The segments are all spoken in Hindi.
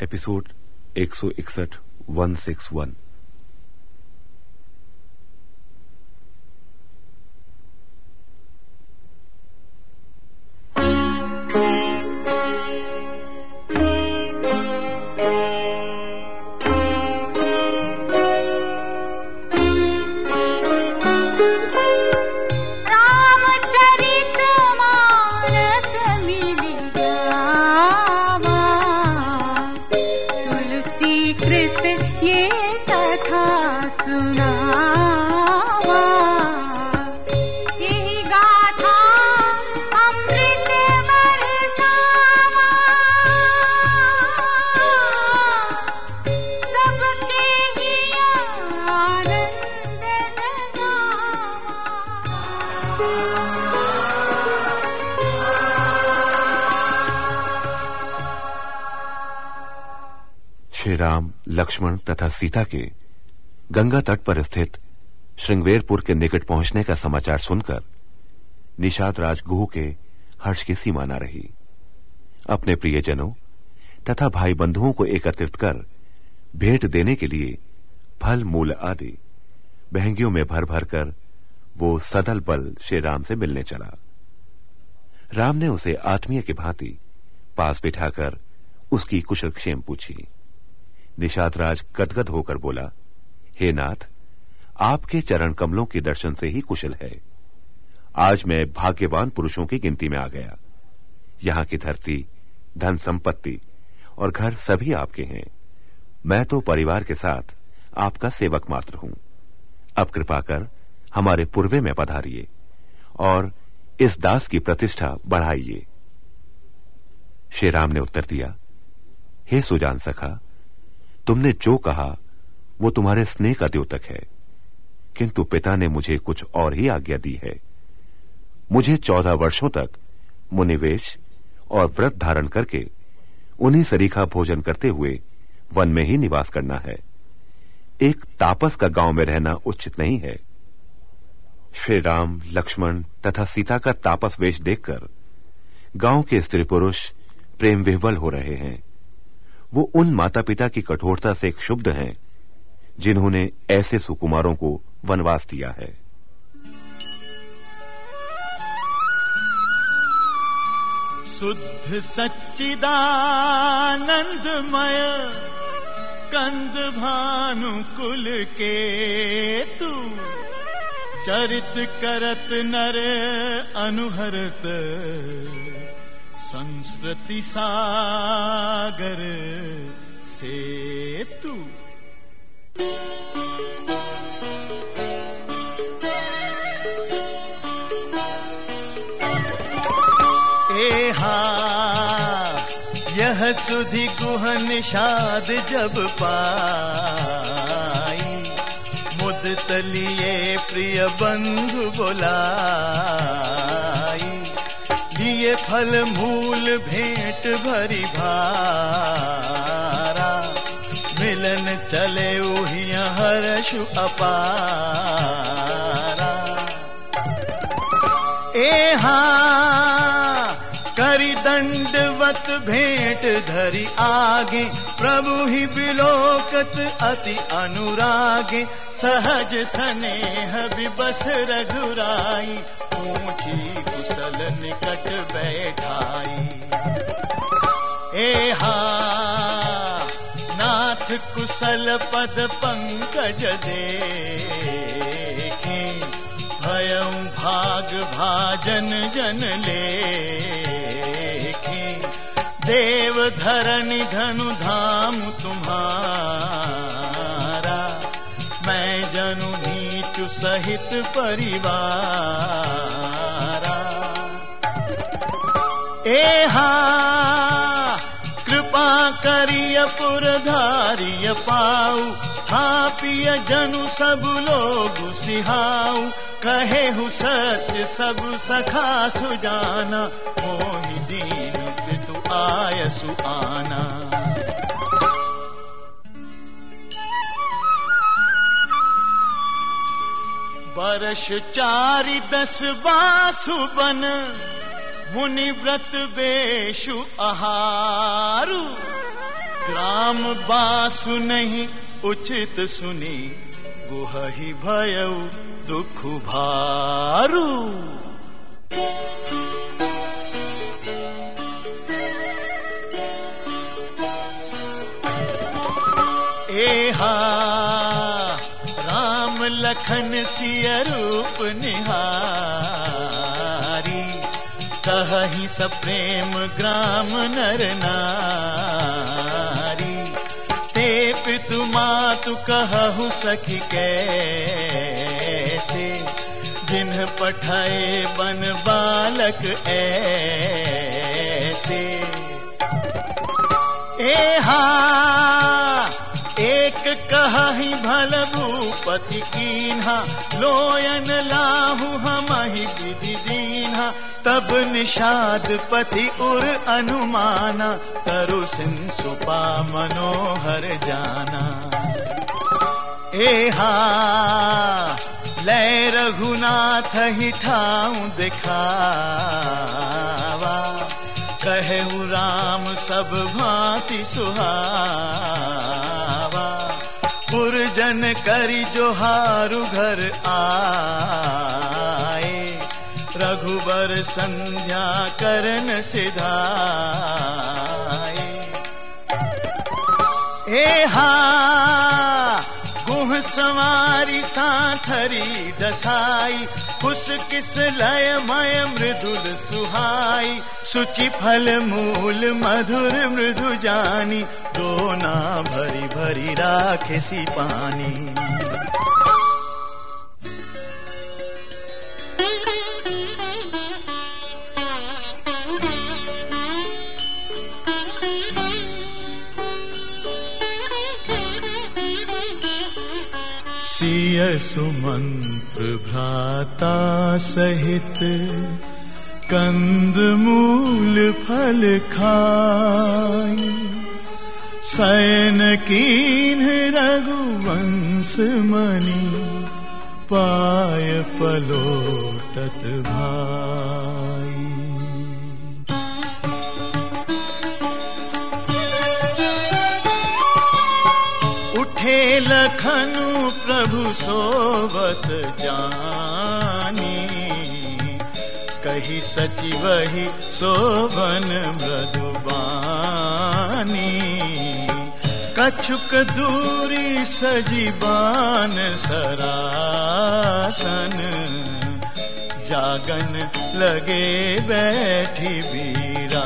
एपिसोड 161 161 श्री राम लक्ष्मण तथा सीता के गंगा तट पर स्थित श्रृंगवेरपुर के निकट पहुँचने का समाचार सुनकर निषाद राजगुह के हर्ष की सीमा न रही। अपने प्रियजनों तथा भाई बंधुओं को एकत्रित कर भेंट देने के लिए फल, मूल आदि बहंगियों में भर भर कर वो सदल बल श्री राम से मिलने चला। राम ने उसे आत्मीय की भांति पास बिठाकर उसकी कुशलक्षेम पूछी। निषाद राज गदगद होकर बोला, हे नाथ, आपके चरण कमलों के दर्शन से ही कुशल है। आज मैं भाग्यवान पुरुषों की गिनती में आ गया। यहाँ की धरती, धन संपत्ति और घर सभी आपके हैं। मैं तो परिवार के साथ आपका सेवक मात्र हूँ। अब कृपा कर हमारे पूर्वे में पधारिए और इस दास की प्रतिष्ठा बढ़ाइए। श्री राम ने उत्तर दिया, हे सुजान सखा तुमने जो कहा, वो तुम्हारे स्नेह का द्योतक है। किंतु पिता ने मुझे कुछ और ही आज्ञा दी है। मुझे चौदह वर्षों तक मुनिवेश और व्रत धारण करके उन्हीं सरीखा भोजन करते हुए वन में ही निवास करना है। एक तापस का गाँव में रहना उचित नहीं है। श्री राम, लक्ष्मण तथा सीता का तापस वेश देखकर गाँव के स्त्री पुरुष प्रेम विह्वल हो रहे हैं। वो उन माता पिता की कठोरता से क्षुब्ध हैं, जिन्होंने ऐसे सुकुमारों को वनवास दिया है। शुद्ध सच्चिदानंदमय कंद भानु कुल के तू चरित करत नर अनुहरत। संस्कृति सागर से तू एहा, यह सुधि गुह निषाद जब पाई। मुद तलिए प्रिय बंधु बोलाई लिए फल मूल भेंट भरी भारा। मिलन चले उहिया हर्षु अपारा। एहा करी दंडवत भेंट धरी आगे, प्रभु ही बिलोकत अति अनुरागे, सहज स्नेह विबस रघुराई। ऊँची कुशल निकट बैठाई। एहा नाथ कुशल पद पंकज देखे भयं भाग भाजन जन लेखे। देव धरनि धनु धाम तुम्हारा, मैं जनु नीचु सहित परिवारा। एहा कृपा करिय पुरधारिय पाऊ हापिय जनु सब लोग सिहाऊ कहे हु सत्य सब सखा सुजाना, मोहि दीन पितु आय सुआना बरस चारि दस बासु बन मुनि व्रत बेशु आहारु। ग्राम बासु नहीं, उचित सुनी, गुहहि भयउ दुख भारू। एहा, राम लखन सिय रूप निहारी। कही स प्रेम ग्राम नर नारी। ते पितु मातु कहु सखी कैसे? जिन्ह पठाए बन बालक ऐसे। एहा एक कही भल भूपति कीन्हा, लोयन लाहु हम ही विधि दीन्हा। तब निषाद पति उर अनुमाना तरु सुपा मनोहर जाना। एहा लय रघुनाथ ही ठाऊ दिखावा। कहु राम सब भांति सुहावा। पुरजन करी जोहारु घर आए। रघुबर संध्या करन सिधाए। एहा गुह सवारी साथरी दसाई कुस किस लय मय मृदुल सुहाई, सुचि फल मूल मधुर मृदु जानी दोना भरी भरी राखे सी पानी। सुमन्त्र भ्राता सहित कन्द खाय शयन कीन् रघुवंशमणि पाय पलोटत तत् भा प्रभु सोवत जानी। कही सची वही सोवन मृदुबानी कछुक दूरी सजीबान सरासन। जागन लगे बैठी बीरासन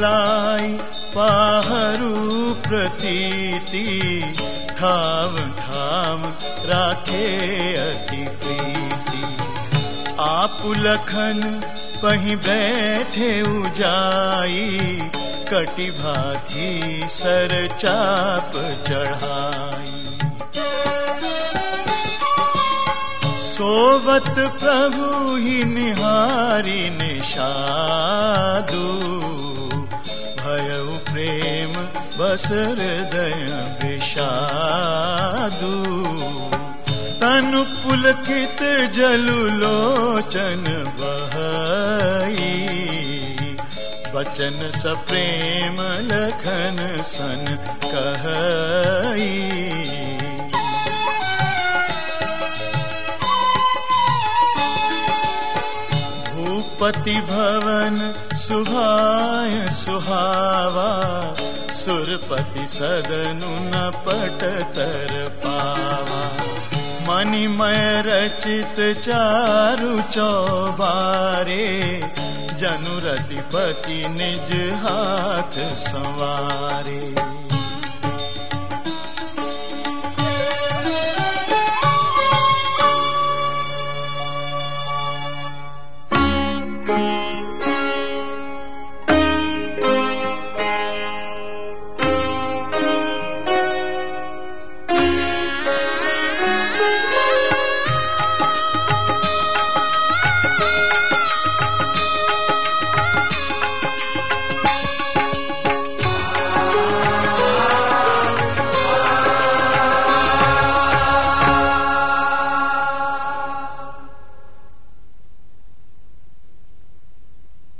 बुलाई पाहरू प्रतीति। ठाव ठाव राखे अति प्रीति। आप लखन पही बैठे उजाई, कटि सर चाप चढ़ाई। सोवत प्रभु ही निहारी निषादु। भयउ प्रेम बस हृदय विषादु। तनु पुलकित जलु लोचन बहई। बचन स प्रेम लखन सन कहई भूपति भवन सुभाय सुहावा सुरपति सदनु न पट तर पावा। मणिमय रचित चारु चौबारे जनु रतिपति निज हाथ संवारे